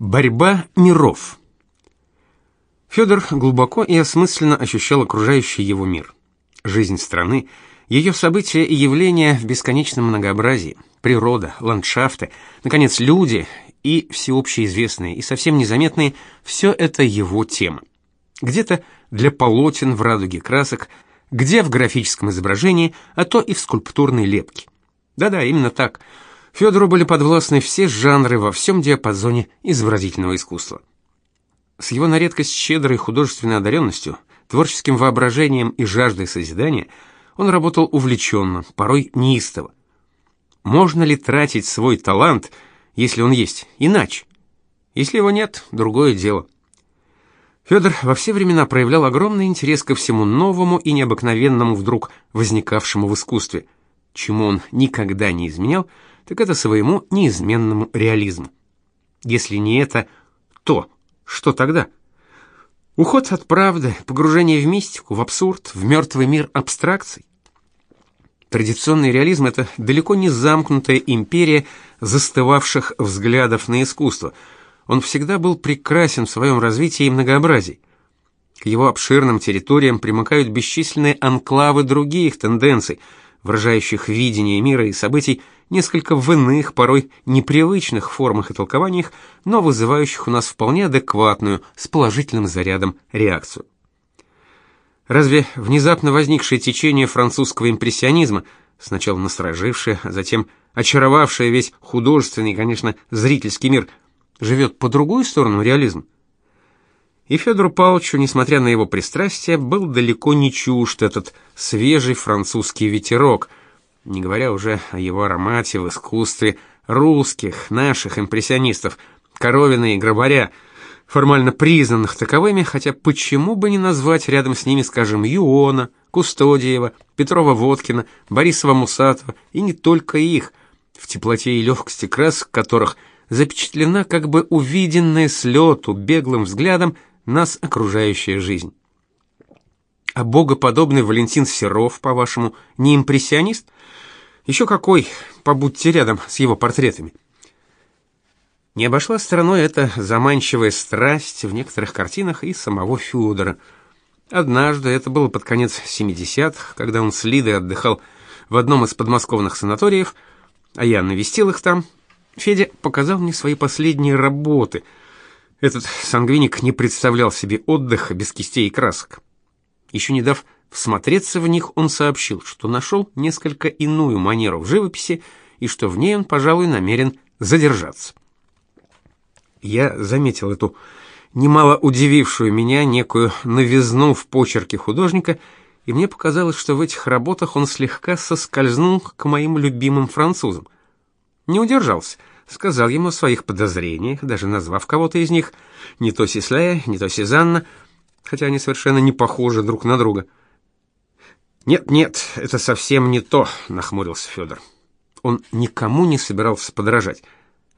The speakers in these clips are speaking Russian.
Борьба миров. Федор глубоко и осмысленно ощущал окружающий его мир. Жизнь страны, ее события и явления в бесконечном многообразии, природа, ландшафты, наконец, люди и всеобщие известные и совсем незаметные все это его тема. Где-то для полотен в радуге красок, где в графическом изображении, а то и в скульптурной лепке. Да-да, именно так – Федору были подвластны все жанры во всем диапазоне изобразительного искусства. С его на редкость щедрой художественной одаренностью, творческим воображением и жаждой созидания он работал увлеченно, порой неистово. Можно ли тратить свой талант, если он есть, иначе? Если его нет, другое дело. Федор во все времена проявлял огромный интерес ко всему новому и необыкновенному вдруг возникавшему в искусстве, чему он никогда не изменял, так это своему неизменному реализму. Если не это, то что тогда? Уход от правды, погружение в мистику, в абсурд, в мертвый мир абстракций. Традиционный реализм это далеко не замкнутая империя застывавших взглядов на искусство. Он всегда был прекрасен в своем развитии и многообразии. К его обширным территориям примыкают бесчисленные анклавы других тенденций, выражающих видение мира и событий несколько в иных, порой непривычных формах и толкованиях, но вызывающих у нас вполне адекватную, с положительным зарядом реакцию. Разве внезапно возникшее течение французского импрессионизма, сначала насторожившее, а затем очаровавшее весь художественный, конечно, зрительский мир, живет по другую сторону реализма? И Федору Павловичу, несмотря на его пристрастие, был далеко не чужд этот свежий французский ветерок – не говоря уже о его аромате в искусстве русских, наших импрессионистов, Коровина и Грабаря, формально признанных таковыми, хотя почему бы не назвать рядом с ними, скажем, Юона, Кустодиева, Петрова-Водкина, Борисова-Мусатова, и не только их, в теплоте и легкости красок которых запечатлена как бы увиденная с лету беглым взглядом нас окружающая жизнь. А богоподобный Валентин Серов, по-вашему, не импрессионист? Еще какой, побудьте рядом с его портретами. Не обошла стороной эта заманчивая страсть в некоторых картинах и самого Федора. Однажды, это было под конец 70-х, когда он с Лидой отдыхал в одном из подмосковных санаториев, а я навестил их там, Федя показал мне свои последние работы. Этот сангвиник не представлял себе отдыха без кистей и красок. Еще не дав всмотреться в них, он сообщил, что нашел несколько иную манеру в живописи и что в ней он, пожалуй, намерен задержаться. Я заметил эту немало удивившую меня некую новизну в почерке художника, и мне показалось, что в этих работах он слегка соскользнул к моим любимым французам. Не удержался, сказал ему о своих подозрениях, даже назвав кого-то из них, не то Сислея, не то Сезанна, хотя они совершенно не похожи друг на друга. Нет, нет, это совсем не то, нахмурился Федор. Он никому не собирался подражать.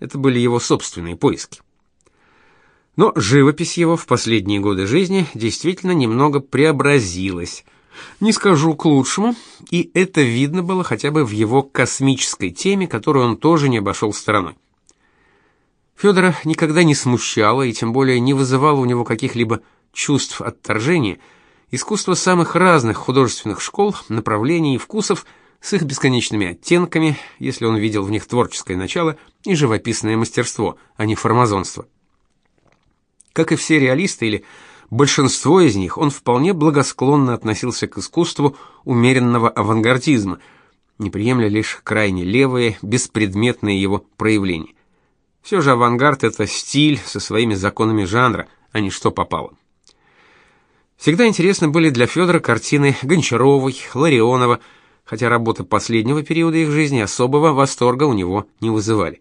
Это были его собственные поиски. Но живопись его в последние годы жизни действительно немного преобразилась. Не скажу к лучшему, и это видно было хотя бы в его космической теме, которую он тоже не обошел стороной. Федора никогда не смущало и тем более не вызывало у него каких-либо чувств отторжения, искусство самых разных художественных школ, направлений и вкусов с их бесконечными оттенками, если он видел в них творческое начало и живописное мастерство, а не формазонство. Как и все реалисты или большинство из них, он вполне благосклонно относился к искусству умеренного авангардизма, не приемля лишь крайне левые, беспредметные его проявления. Все же авангард это стиль со своими законами жанра, а не что попало. Всегда интересны были для Федора картины Гончаровой, Ларионова, хотя работы последнего периода их жизни особого восторга у него не вызывали.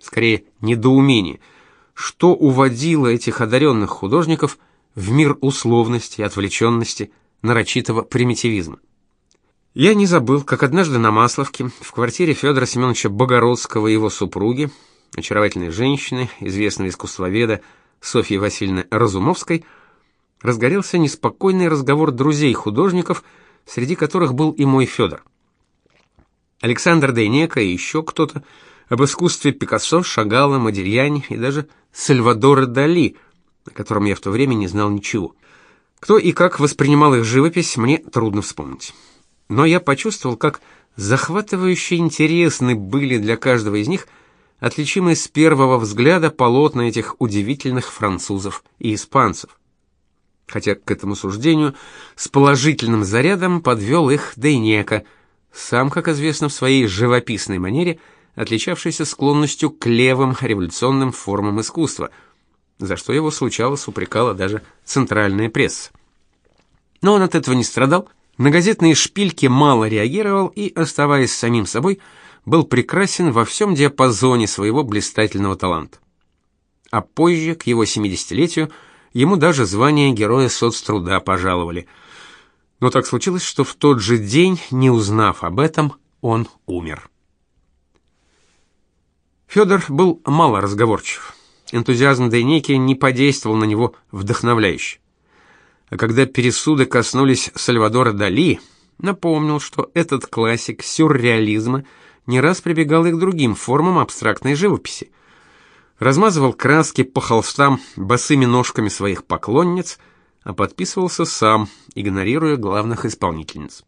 Скорее, недоумение, что уводило этих одаренных художников в мир условности, отвлеченности, нарочитого примитивизма. Я не забыл, как однажды на Масловке, в квартире Федора Семеновича Богородского и его супруги, очаровательной женщины, известного искусствоведа Софьи Васильевны Разумовской, разгорелся неспокойный разговор друзей художников, среди которых был и мой Федор. Александр Дейнека и еще кто-то об искусстве Пикассо, Шагала, Модильяне и даже Сальвадора Дали, о котором я в то время не знал ничего. Кто и как воспринимал их живопись, мне трудно вспомнить. Но я почувствовал, как захватывающе интересны были для каждого из них отличимые с первого взгляда полотна этих удивительных французов и испанцев. Хотя к этому суждению с положительным зарядом подвел их Дейнека, сам, как известно, в своей живописной манере – отличавшийся склонностью к левым революционным формам искусства, за что его случалось упрекала даже центральная пресса. Но он от этого не страдал, на газетные шпильки мало реагировал и, оставаясь самим собой, был прекрасен во всем диапазоне своего блистательного таланта. А позже, к его 70-летию, ему даже звание Героя соцтруда пожаловали. Но так случилось, что в тот же день, не узнав об этом, он умер. Федор был мало разговорчив. Энтузиазм Дейнеки не подействовал на него вдохновляюще. А когда пересуды коснулись Сальвадора Дали, напомнил, что этот классик сюрреализма не раз прибегал и к другим формам абстрактной живописи. Размазывал краски по холстам босыми ножками своих поклонниц, а подписывался сам, игнорируя главных исполнительниц.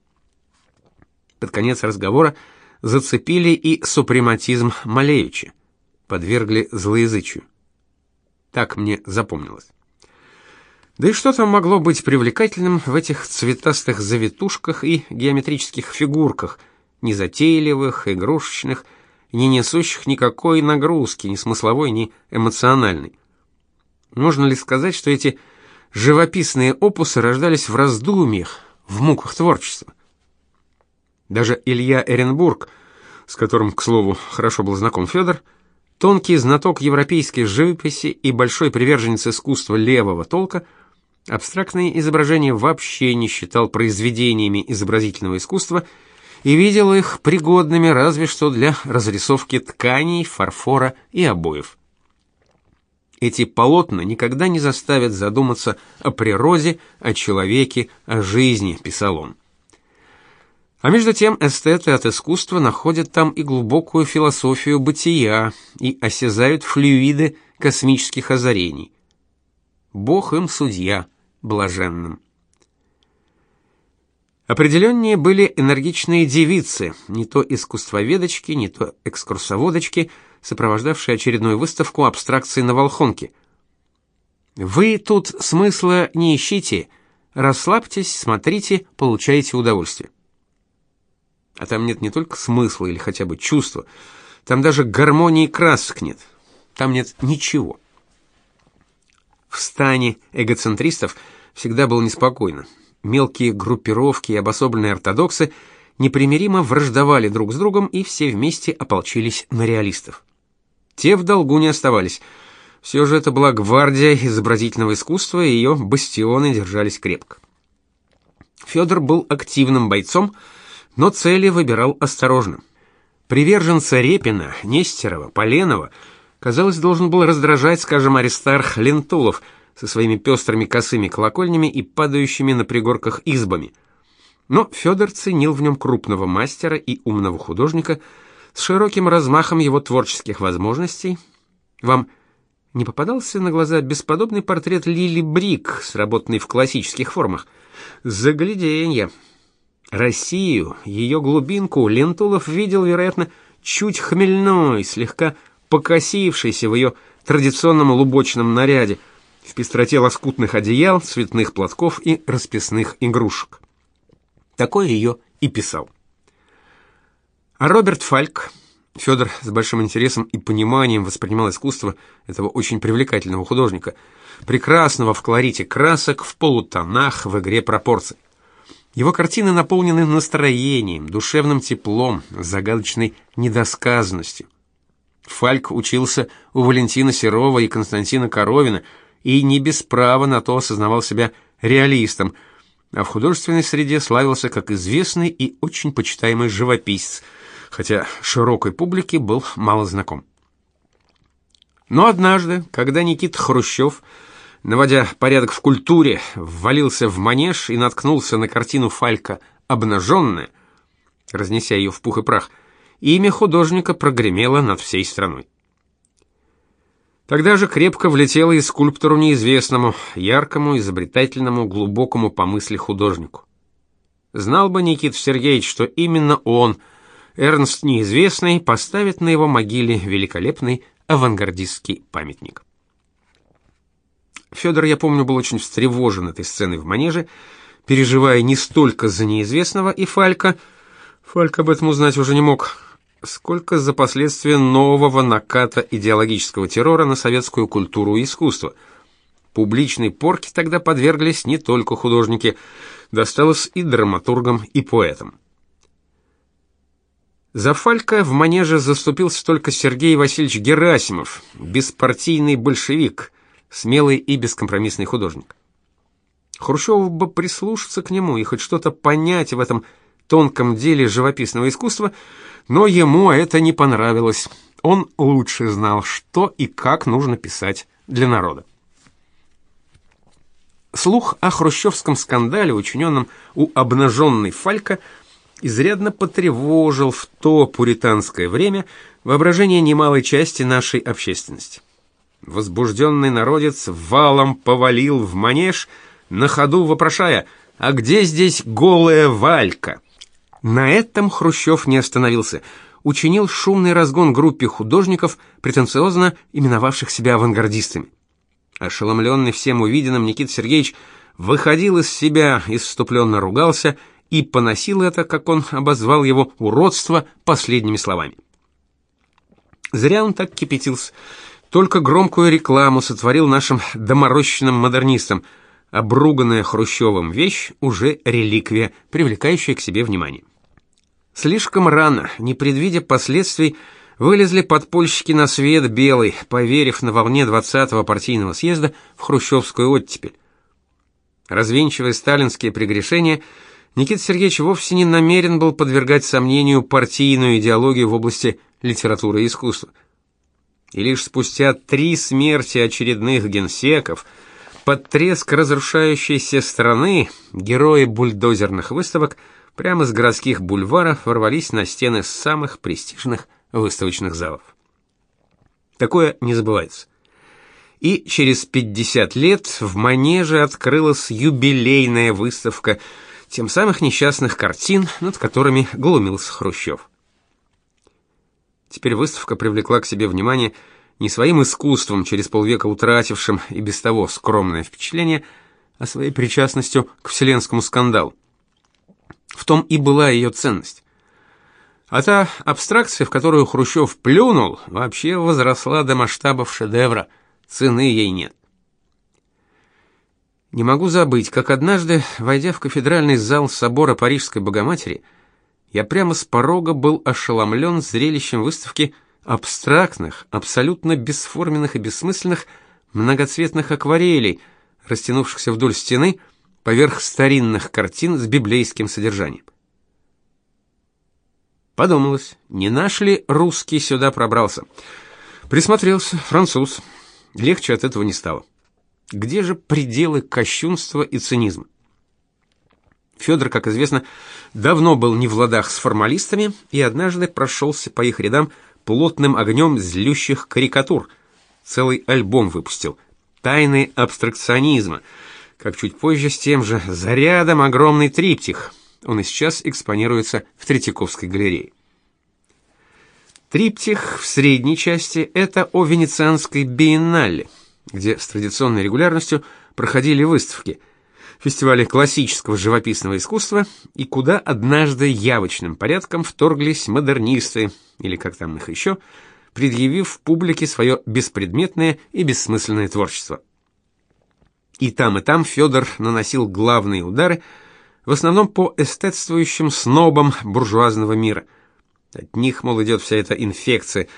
Под конец разговора зацепили и супрематизм Малевича, подвергли злоязычию. Так мне запомнилось. Да и что там могло быть привлекательным в этих цветастых завитушках и геометрических фигурках, незатейливых, игрушечных, не несущих никакой нагрузки, ни смысловой, ни эмоциональной? Можно ли сказать, что эти живописные опусы рождались в раздумьях, в муках творчества? Даже Илья Эренбург, с которым, к слову, хорошо был знаком Федор, тонкий знаток европейской живописи и большой приверженец искусства левого толка, абстрактные изображения вообще не считал произведениями изобразительного искусства и видел их пригодными разве что для разрисовки тканей, фарфора и обоев. Эти полотна никогда не заставят задуматься о природе, о человеке, о жизни, писал он. А между тем эстеты от искусства находят там и глубокую философию бытия, и осязают флюиды космических озарений. Бог им судья, блаженным. Определеннее были энергичные девицы, не то искусствоведочки, не то экскурсоводочки, сопровождавшие очередную выставку абстракции на Волхонке. Вы тут смысла не ищите, расслабьтесь, смотрите, получайте удовольствие. А там нет не только смысла или хотя бы чувства, там даже гармонии красок нет. Там нет ничего. В стане эгоцентристов всегда было неспокойно. Мелкие группировки и обособленные ортодоксы непримиримо враждовали друг с другом и все вместе ополчились на реалистов. Те в долгу не оставались. Все же это была гвардия изобразительного искусства, и ее бастионы держались крепко. Федор был активным бойцом, но цели выбирал осторожно. Приверженца Репина, Нестерова, Поленова, казалось, должен был раздражать, скажем, Аристарх Лентулов со своими пестрыми косыми колокольнями и падающими на пригорках избами. Но Федор ценил в нем крупного мастера и умного художника с широким размахом его творческих возможностей. Вам не попадался на глаза бесподобный портрет Лили Брик, сработанный в классических формах? Загляденье! Россию, ее глубинку Лентулов видел, вероятно, чуть хмельной, слегка покосившейся в ее традиционном лубочном наряде, в пестроте лоскутных одеял, цветных платков и расписных игрушек. Такое ее и писал. А Роберт Фальк, Федор с большим интересом и пониманием воспринимал искусство этого очень привлекательного художника, прекрасного в колорите красок, в полутонах, в игре пропорций. Его картины наполнены настроением, душевным теплом, загадочной недосказанностью. Фальк учился у Валентина Серова и Константина Коровина и не без права на то осознавал себя реалистом, а в художественной среде славился как известный и очень почитаемый живописец, хотя широкой публике был мало знаком. Но однажды, когда Никита Хрущев наводя порядок в культуре, ввалился в манеж и наткнулся на картину Фалька «Обнаженная», разнеся ее в пух и прах, имя художника прогремело над всей страной. Тогда же крепко влетело и скульптору неизвестному, яркому, изобретательному, глубокому по мысли художнику. Знал бы Никит Сергеевич, что именно он, Эрнст неизвестный, поставит на его могиле великолепный авангардистский памятник. Федор, я помню, был очень встревожен этой сценой в манеже, переживая не столько за неизвестного и Фалька, Фальк об этом узнать уже не мог, сколько за последствия нового наката идеологического террора на советскую культуру и искусство. Публичной порке тогда подверглись не только художники, досталось и драматургам, и поэтам. За Фалька в манеже заступился только Сергей Васильевич Герасимов, беспартийный большевик, смелый и бескомпромиссный художник. Хрущев бы прислушаться к нему и хоть что-то понять в этом тонком деле живописного искусства, но ему это не понравилось. Он лучше знал, что и как нужно писать для народа. Слух о хрущевском скандале, учиненном у обнаженной Фалька, изрядно потревожил в то пуританское время воображение немалой части нашей общественности. Возбужденный народец валом повалил в манеж, на ходу вопрошая, а где здесь голая Валька? На этом Хрущев не остановился. Учинил шумный разгон группе художников, претенциозно именовавших себя авангардистами. Ошеломленный всем увиденным, Никита Сергеевич выходил из себя, исступленно ругался и поносил это, как он обозвал его, уродство последними словами. Зря он так кипятился. Только громкую рекламу сотворил нашим доморощенным модернистам. Обруганная Хрущевым вещь уже реликвия, привлекающая к себе внимание. Слишком рано, не предвидя последствий, вылезли подпольщики на свет белый, поверив на волне 20-го партийного съезда в хрущевскую оттепель. Развенчивая сталинские прегрешения, Никита Сергеевич вовсе не намерен был подвергать сомнению партийную идеологию в области литературы и искусства. И лишь спустя три смерти очередных генсеков, под треск разрушающейся страны, герои бульдозерных выставок – прямо с городских бульваров ворвались на стены самых престижных выставочных залов. Такое не забывается. И через 50 лет в Манеже открылась юбилейная выставка тем самых несчастных картин, над которыми глумился Хрущев. Теперь выставка привлекла к себе внимание не своим искусством, через полвека утратившим и без того скромное впечатление, а своей причастностью к вселенскому скандалу. В том и была ее ценность. А та абстракция, в которую Хрущев плюнул, вообще возросла до масштабов шедевра. Цены ей нет. Не могу забыть, как однажды, войдя в кафедральный зал собора Парижской Богоматери, я прямо с порога был ошеломлен зрелищем выставки абстрактных, абсолютно бесформенных и бессмысленных многоцветных акварелей, растянувшихся вдоль стены, поверх старинных картин с библейским содержанием. Подумалось, не наш ли русский сюда пробрался. Присмотрелся, француз. Легче от этого не стало. Где же пределы кощунства и цинизма? Федор, как известно, давно был не в ладах с формалистами и однажды прошелся по их рядам плотным огнем злющих карикатур. Целый альбом выпустил. Тайны абстракционизма — как чуть позже с тем же зарядом огромный триптих. Он и сейчас экспонируется в Третьяковской галерее. Триптих в средней части это о Венецианской биеннале, где с традиционной регулярностью проходили выставки, фестивали классического живописного искусства и куда однажды явочным порядком вторглись модернисты, или как там их еще, предъявив публике свое беспредметное и бессмысленное творчество. И там, и там Федор наносил главные удары, в основном по эстетствующим снобам буржуазного мира. От них, мол, идет вся эта инфекция.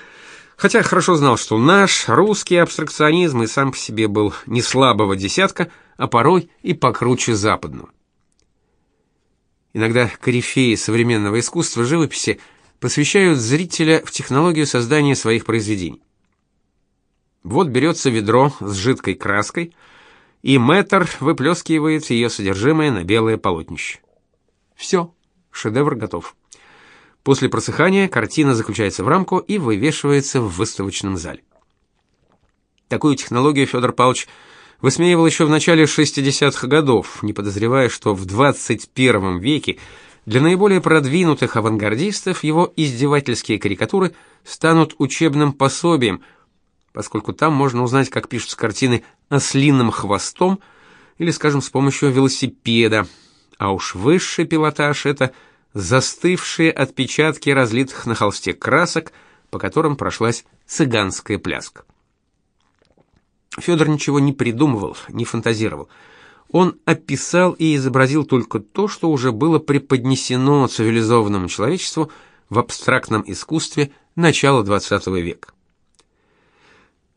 Хотя хорошо знал, что наш русский абстракционизм и сам по себе был не слабого десятка, а порой и покруче западного. Иногда корифеи современного искусства живописи посвящают зрителя в технологию создания своих произведений. Вот берется ведро с жидкой краской – и мэтр выплескивает ее содержимое на белое полотнище. Все, шедевр готов. После просыхания картина заключается в рамку и вывешивается в выставочном зале. Такую технологию Федор Павлович высмеивал еще в начале 60-х годов, не подозревая, что в 21 веке для наиболее продвинутых авангардистов его издевательские карикатуры станут учебным пособием, поскольку там можно узнать, как пишутся картины ослиным хвостом или, скажем, с помощью велосипеда. А уж высший пилотаж это застывшие отпечатки разлитых на холсте красок, по которым прошлась цыганская пляска. Федор ничего не придумывал, не фантазировал. Он описал и изобразил только то, что уже было преподнесено цивилизованному человечеству в абстрактном искусстве начала XX века.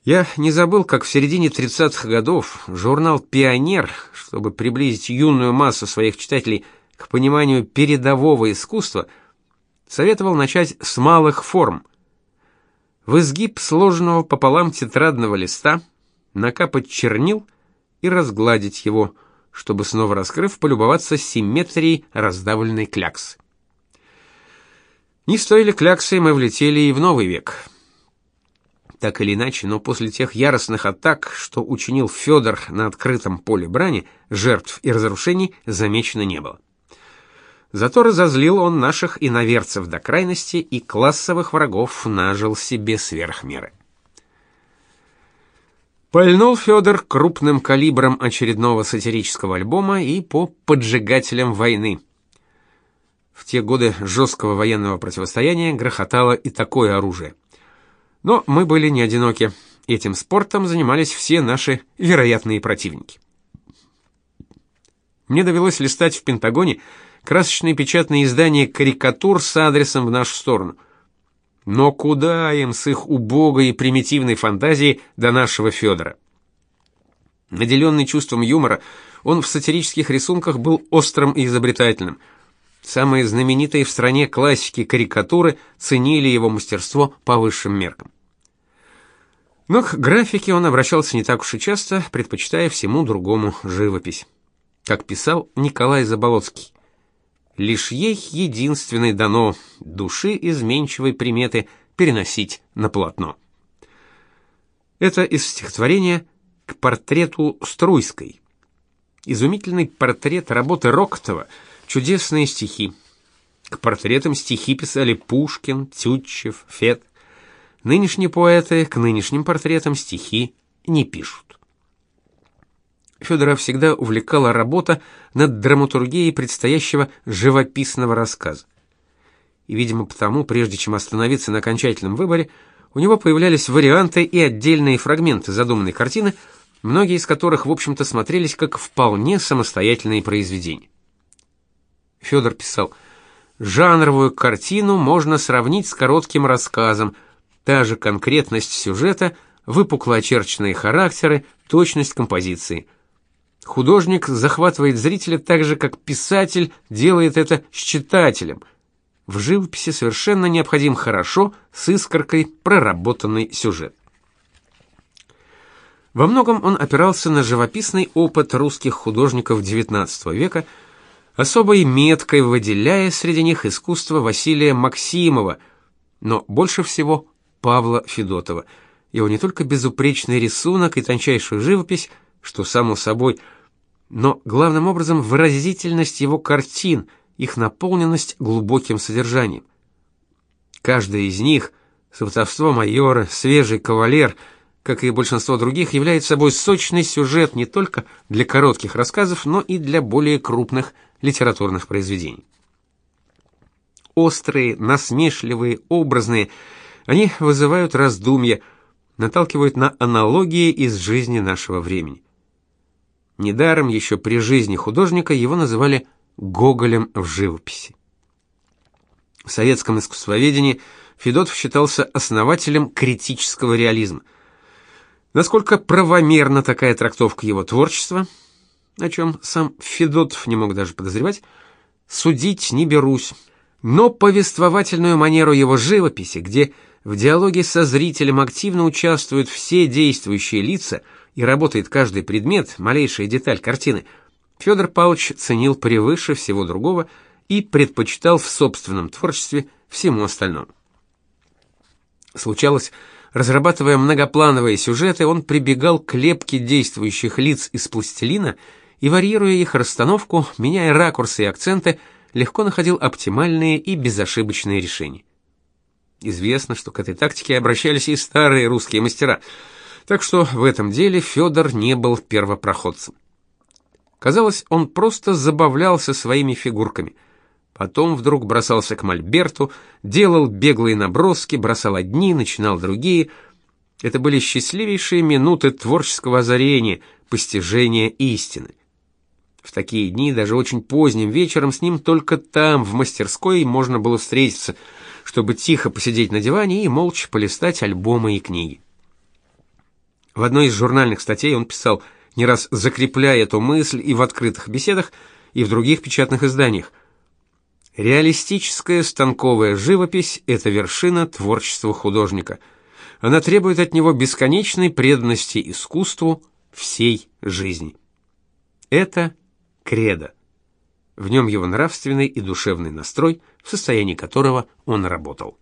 Я не забыл, как в середине 30-х годов журнал «Пионер», чтобы приблизить юную массу своих читателей к пониманию передового искусства, советовал начать с малых форм. В изгиб сложенного пополам тетрадного листа накапать чернил и разгладить его, чтобы снова раскрыв, полюбоваться симметрией раздавленной кляксы. Не стоили кляксы, мы влетели и в новый век. Так или иначе, но после тех яростных атак, что учинил Федор на открытом поле брани, жертв и разрушений замечено не было. Зато разозлил он наших иноверцев до крайности и классовых врагов нажил себе сверх меры. Пальнул Федор крупным калибром очередного сатирического альбома и по поджигателям войны. В те годы жесткого военного противостояния грохотало и такое оружие. Но мы были не одиноки. Этим спортом занимались все наши вероятные противники. Мне довелось листать в Пентагоне красочные печатные издания карикатур с адресом в нашу сторону – но куда им с их убогой и примитивной фантазией до нашего Федора? Наделенный чувством юмора, он в сатирических рисунках был острым и изобретательным. Самые знаменитые в стране классики карикатуры ценили его мастерство по высшим меркам. Но к графике он обращался не так уж и часто, предпочитая всему другому живопись. Как писал Николай Заболоцкий, лишь ей единственной дано души изменчивой приметы переносить на полотно. Это из стихотворения к портрету Струйской. Изумительный портрет работы Рокотова, чудесные стихи. К портретам стихи писали Пушкин, Тютчев, Фет. Нынешние поэты к нынешним портретам стихи не пишут. Федора всегда увлекала работа над драматургией предстоящего живописного рассказа. И, видимо, потому, прежде чем остановиться на окончательном выборе, у него появлялись варианты и отдельные фрагменты задуманной картины, многие из которых, в общем-то, смотрелись как вполне самостоятельные произведения. Федор писал: "Жанровую картину можно сравнить с коротким рассказом. Та же конкретность сюжета, выпукло очерченные характеры, точность композиции. Художник захватывает зрителя так же, как писатель делает это с читателем. В живописи совершенно необходим хорошо, с искоркой проработанный сюжет. Во многом он опирался на живописный опыт русских художников XIX века, особой меткой выделяя среди них искусство Василия Максимова, но больше всего Павла Федотова. Его не только безупречный рисунок и тончайшую живопись, что само собой, но главным образом выразительность его картин, их наполненность глубоким содержанием. Каждая из них, сватовство майора, свежий кавалер, как и большинство других, является собой сочный сюжет не только для коротких рассказов, но и для более крупных литературных произведений. Острые, насмешливые, образные, они вызывают раздумья, наталкивают на аналогии из жизни нашего времени. Недаром еще при жизни художника его называли Гоголем в живописи. В советском искусствоведении Федотов считался основателем критического реализма. Насколько правомерна такая трактовка его творчества, о чем сам Федотов не мог даже подозревать, судить не берусь. Но повествовательную манеру его живописи, где в диалоге со зрителем активно участвуют все действующие лица – и работает каждый предмет, малейшая деталь картины, Федор Павлович ценил превыше всего другого и предпочитал в собственном творчестве всему остальному. Случалось, разрабатывая многоплановые сюжеты, он прибегал к лепке действующих лиц из пластилина и, варьируя их расстановку, меняя ракурсы и акценты, легко находил оптимальные и безошибочные решения. Известно, что к этой тактике обращались и старые русские мастера, так что в этом деле Федор не был первопроходцем. Казалось, он просто забавлялся своими фигурками. Потом вдруг бросался к мольберту, делал беглые наброски, бросал одни, начинал другие. Это были счастливейшие минуты творческого озарения, постижения истины. В такие дни, даже очень поздним вечером, с ним только там, в мастерской, можно было встретиться, чтобы тихо посидеть на диване и молча полистать альбомы и книги. В одной из журнальных статей он писал, не раз закрепляя эту мысль и в открытых беседах, и в других печатных изданиях. Реалистическая станковая живопись – это вершина творчества художника. Она требует от него бесконечной преданности искусству всей жизни. Это кредо. В нем его нравственный и душевный настрой, в состоянии которого он работал.